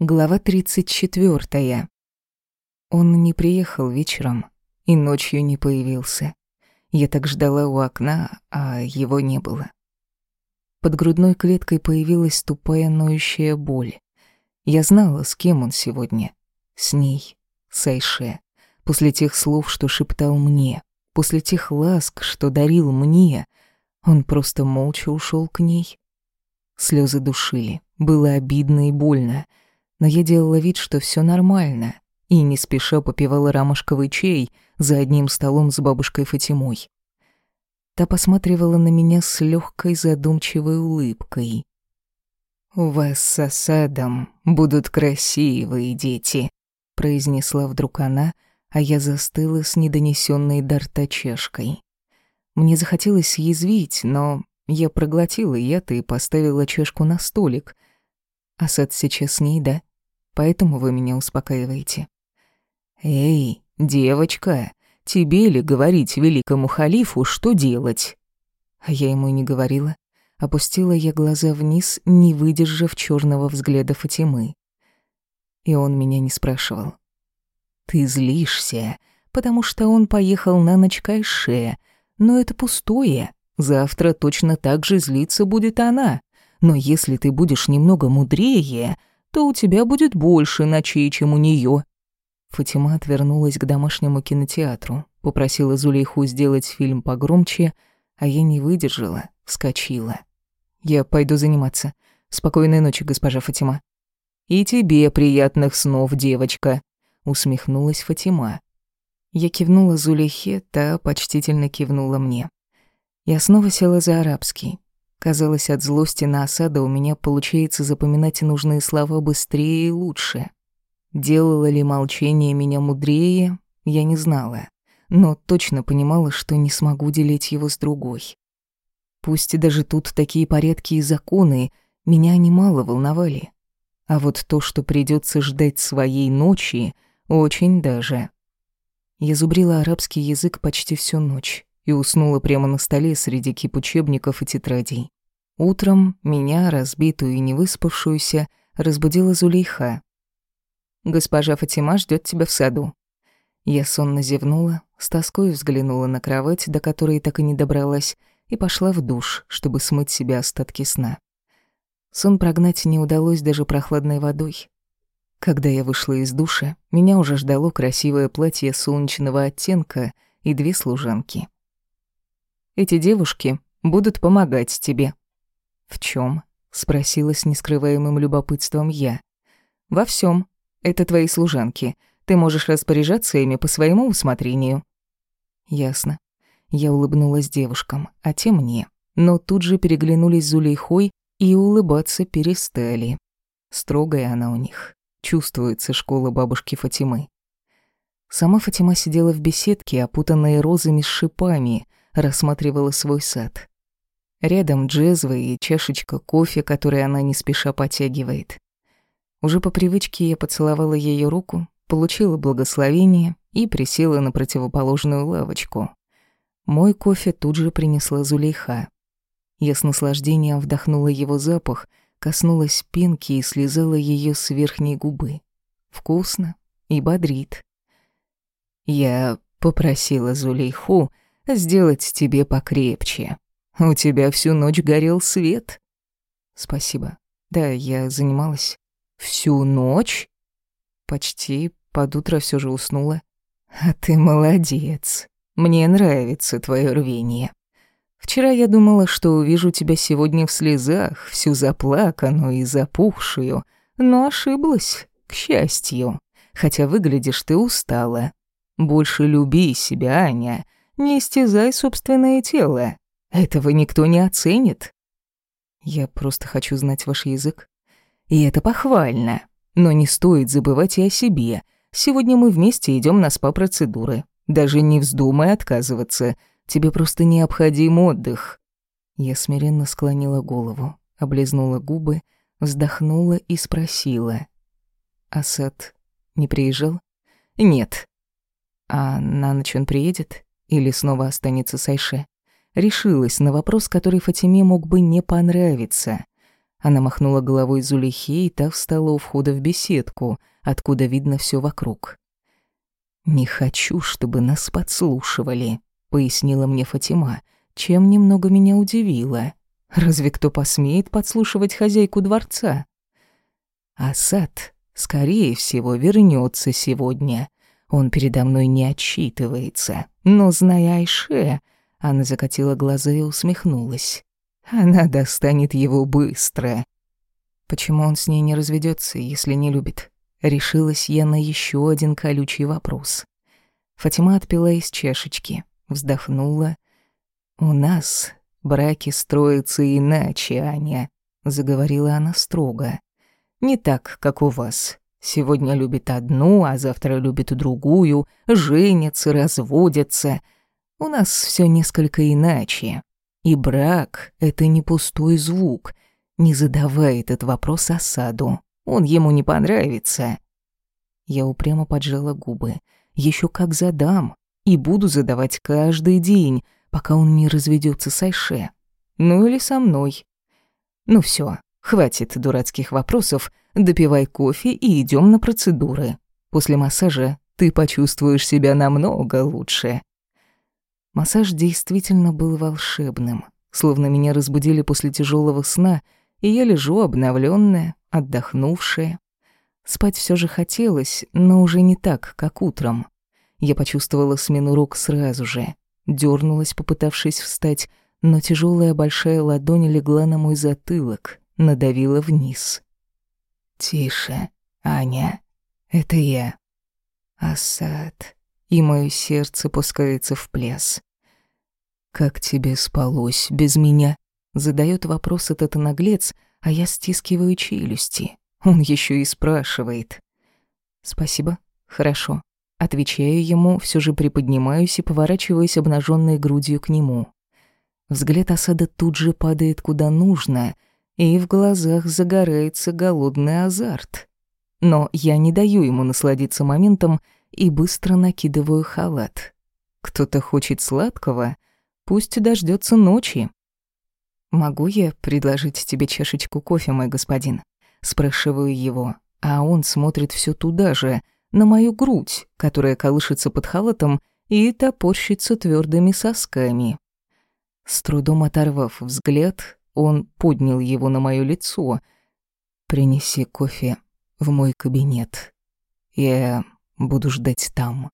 Глава 34. Он не приехал вечером и ночью не появился. Я так ждала у окна, а его не было. Под грудной клеткой появилась тупая ноющая боль. Я знала, с кем он сегодня. С ней, с Айше. После тех слов, что шептал мне, после тех ласк, что дарил мне, он просто молча ушел к ней. Слезы душили, было обидно и больно — но я делала вид, что все нормально, и не спеша попивала рамушковый чай за одним столом с бабушкой Фатимой. Та посматривала на меня с легкой задумчивой улыбкой. «У вас с осадом будут красивые дети», — произнесла вдруг она, а я застыла с недонесенной до. Мне захотелось съязвить, но я проглотила яд и поставила чашку на столик. Асад сейчас с ней, да? поэтому вы меня успокаиваете. Эй, девочка, тебе ли говорить великому халифу, что делать? А я ему не говорила. Опустила я глаза вниз, не выдержав черного взгляда Фатимы. И он меня не спрашивал. Ты злишься, потому что он поехал на ночь к но это пустое. Завтра точно так же злиться будет она. Но если ты будешь немного мудрее, то у тебя будет больше ночей, чем у нее. Фатима отвернулась к домашнему кинотеатру, попросила Зулейху сделать фильм погромче, а я не выдержала, вскочила. «Я пойду заниматься. Спокойной ночи, госпожа Фатима». «И тебе приятных снов, девочка», — усмехнулась Фатима. Я кивнула Зулейхе, та почтительно кивнула мне. Я снова села за арабский, Казалось, от злости на осада у меня получается запоминать нужные слова быстрее и лучше. Делало ли молчание меня мудрее, я не знала, но точно понимала, что не смогу делить его с другой. Пусть даже тут такие порядки и законы меня немало волновали. А вот то, что придется ждать своей ночи, очень даже. Я зубрила арабский язык почти всю ночь и уснула прямо на столе среди кип учебников и тетрадей. Утром меня, разбитую и невыспавшуюся, разбудила Зулейха. «Госпожа Фатима ждет тебя в саду». Я сонно зевнула, с тоской взглянула на кровать, до которой так и не добралась, и пошла в душ, чтобы смыть себе остатки сна. Сон прогнать не удалось даже прохладной водой. Когда я вышла из душа, меня уже ждало красивое платье солнечного оттенка и две служанки. Эти девушки будут помогать тебе». «В чем? спросила с нескрываемым любопытством я. «Во всем. Это твои служанки. Ты можешь распоряжаться ими по своему усмотрению». «Ясно». Я улыбнулась девушкам, а те мне. Но тут же переглянулись Зулейхой и улыбаться перестали. Строгая она у них. Чувствуется школа бабушки Фатимы. Сама Фатима сидела в беседке, опутанной розами с шипами, рассматривала свой сад. Рядом джезва и чашечка кофе, который она не спеша потягивает. Уже по привычке я поцеловала ее руку, получила благословение и присела на противоположную лавочку. Мой кофе тут же принесла Зулейха. Я с наслаждением вдохнула его запах, коснулась пенки и слезала ее с верхней губы. Вкусно и бодрит. Я попросила Зулейху сделать тебе покрепче. У тебя всю ночь горел свет. Спасибо. Да, я занималась. Всю ночь? Почти под утро все же уснула. А ты молодец. Мне нравится твое рвение. Вчера я думала, что увижу тебя сегодня в слезах, всю заплаканную и запухшую, но ошиблась, к счастью. Хотя выглядишь ты устала. Больше люби себя, Аня, не истязай собственное тело. Этого никто не оценит. Я просто хочу знать ваш язык. И это похвально. Но не стоит забывать и о себе. Сегодня мы вместе идем на спа-процедуры. Даже не вздумай отказываться. Тебе просто необходим отдых. Я смиренно склонила голову, облизнула губы, вздохнула и спросила. «Асад не приезжал?» «Нет». «А на ночь он приедет?» Или снова останется с Айше? Решилась на вопрос, который Фатиме мог бы не понравиться. Она махнула головой Зулихе, и та встала у входа в беседку, откуда видно все вокруг. «Не хочу, чтобы нас подслушивали», — пояснила мне Фатима, чем немного меня удивило. Разве кто посмеет подслушивать хозяйку дворца? Асад, скорее всего, вернется сегодня. Он передо мной не отчитывается. Но, зная Айше, она закатила глаза и усмехнулась. Она достанет его быстро. Почему он с ней не разведется, если не любит? Решилась я на еще один колючий вопрос. Фатима отпила из чашечки, вздохнула. «У нас браки строятся иначе, Аня», — заговорила она строго. «Не так, как у вас. Сегодня любит одну, а завтра любит другую, женятся, разводятся. У нас все несколько иначе. И брак — это не пустой звук. Не задавай этот вопрос осаду. Он ему не понравится. Я упрямо поджала губы. Еще как задам. И буду задавать каждый день, пока он не разведется с Айше. Ну или со мной. Ну все, хватит дурацких вопросов, допивай кофе и идем на процедуры. После массажа ты почувствуешь себя намного лучше. Массаж действительно был волшебным, словно меня разбудили после тяжелого сна, и я лежу обновленная, отдохнувшая. Спать все же хотелось, но уже не так, как утром. Я почувствовала смену рук сразу же, дернулась, попытавшись встать, но тяжелая большая ладонь легла на мой затылок, надавила вниз. «Тише, Аня, это я». Асад, и мое сердце пускается в пляс. «Как тебе спалось без меня?» Задает вопрос этот наглец, а я стискиваю челюсти. Он еще и спрашивает. «Спасибо, хорошо». Отвечаю ему, все же приподнимаюсь и поворачиваюсь обнаженной грудью к нему. Взгляд осада тут же падает куда нужно, и в глазах загорается голодный азарт. Но я не даю ему насладиться моментом и быстро накидываю халат. Кто-то хочет сладкого, пусть дождется ночи. «Могу я предложить тебе чашечку кофе, мой господин?» Спрашиваю его, а он смотрит все туда же, на мою грудь, которая колышется под халатом и топорщится твердыми сосками. С трудом оторвав взгляд, он поднял его на мое лицо. «Принеси кофе в мой кабинет. Я буду ждать там».